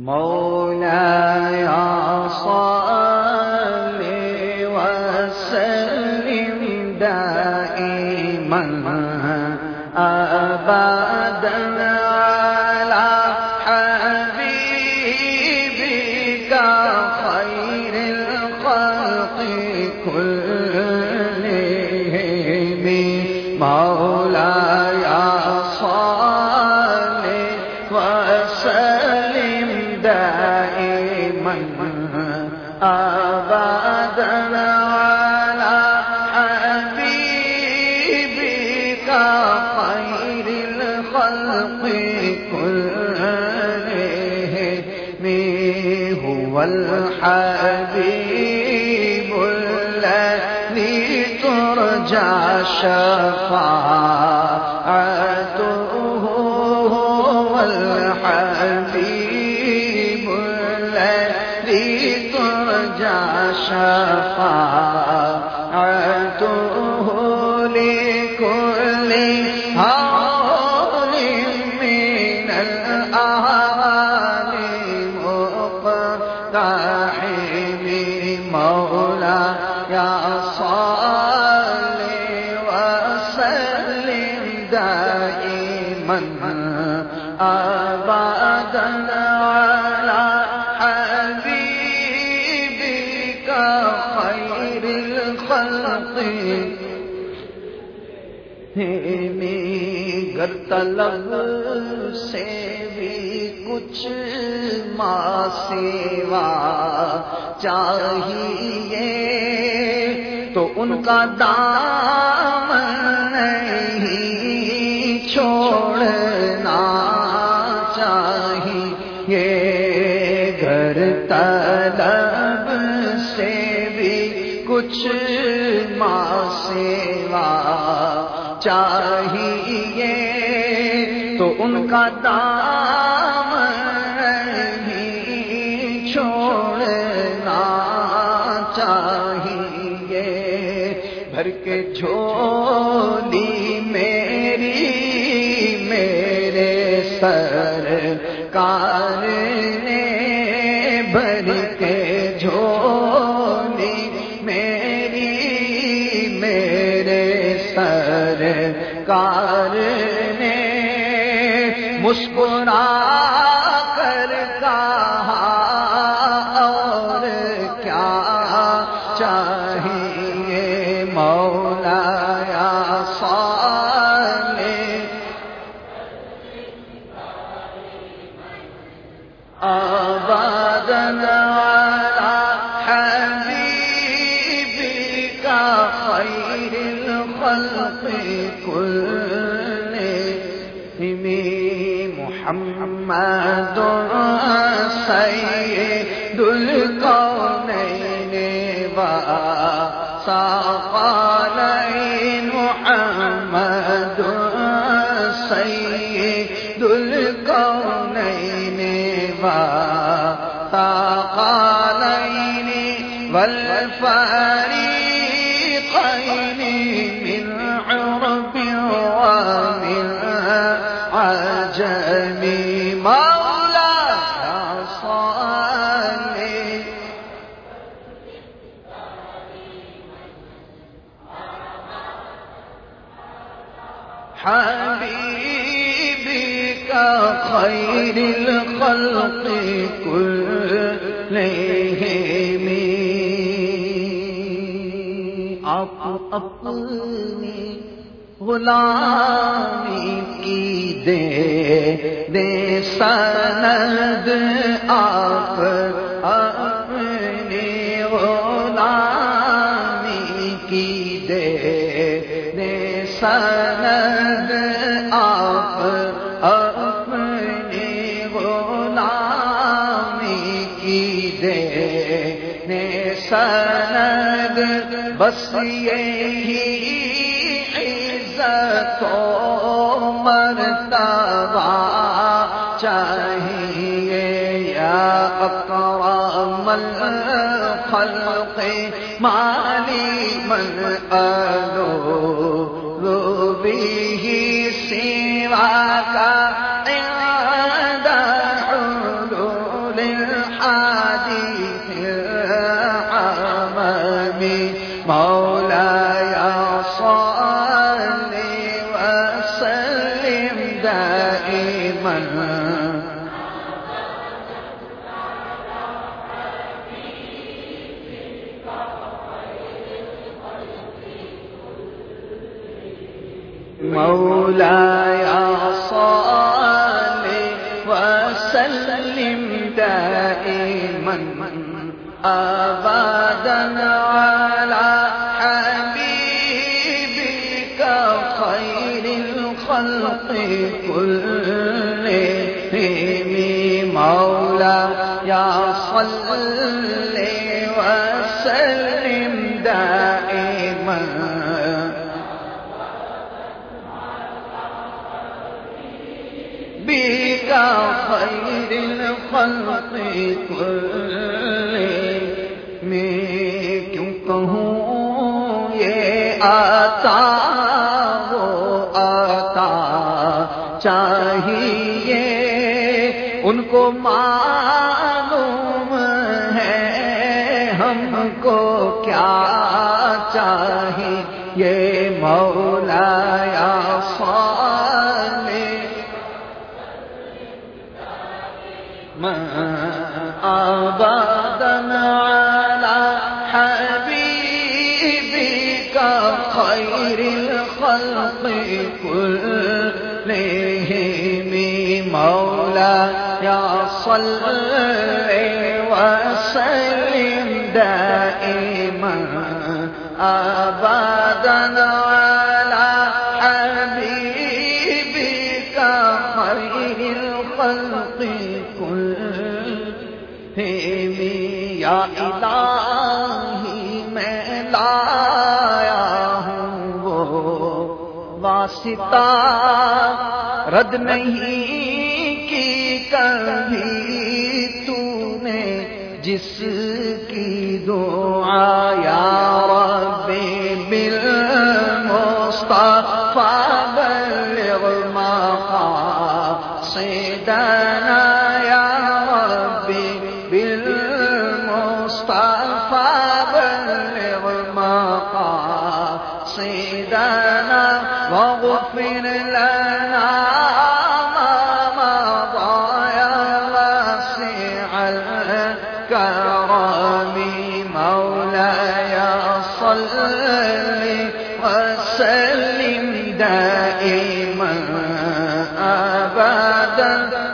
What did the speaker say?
مولا یا صاحب وسلم دائما أبدا على حبيبك خير الخلق كلهم هو الحبيب الذي ترجى شفاعته الذي ترجى شفاعته لكل هول من الأهالي مقتحم ہے طلب سے بھی کچھ ماں سیوا چاہیے تو ان کا دام کچھ ماں سیوا چاہیے تو ان کا دام نہیں چھوڑنا چاہیے۔ بھر کے جھولی میری، میرے سر کار سرکار نے مسکرا کر کہا اور کیا چاہیے؟ الخلق كلهم محمد سيد الكونين وثقلين محمد سيد الكونين وثقلين والفريقين حبيبك خير الخلق كلهم آپ اپنی غلامی کی دے دے سند۔ آپ اپنی غلامی کی دے دے سند آپ اپنی غلامی کی دے نے سند، بس یہی عزت و مرتبہ چاہیے یا اکرام الخلق، مالی من الو من. مولا یا صالح وسلم دائما أبدا على حبيبك خير الخلق كلهم مولاي صل وسلم دائما۔ بك خير الخلق كل میں کیوں کہوں یہ آتا چاہیے۔ ان کو معلوم ہے ہم کو کیا چاہیے۔ یہ مولا یا آبادن على حبيبك خير الخلق كلهم يا صل وسلم دائما أبدا على حبيبك خير الخلق یا الہی میں لایا ہوں وہ واسطہ رد نہیں کبھی تو نے جس کی دعا یا رب بل مصطفیٰ بلغ سیدنا دن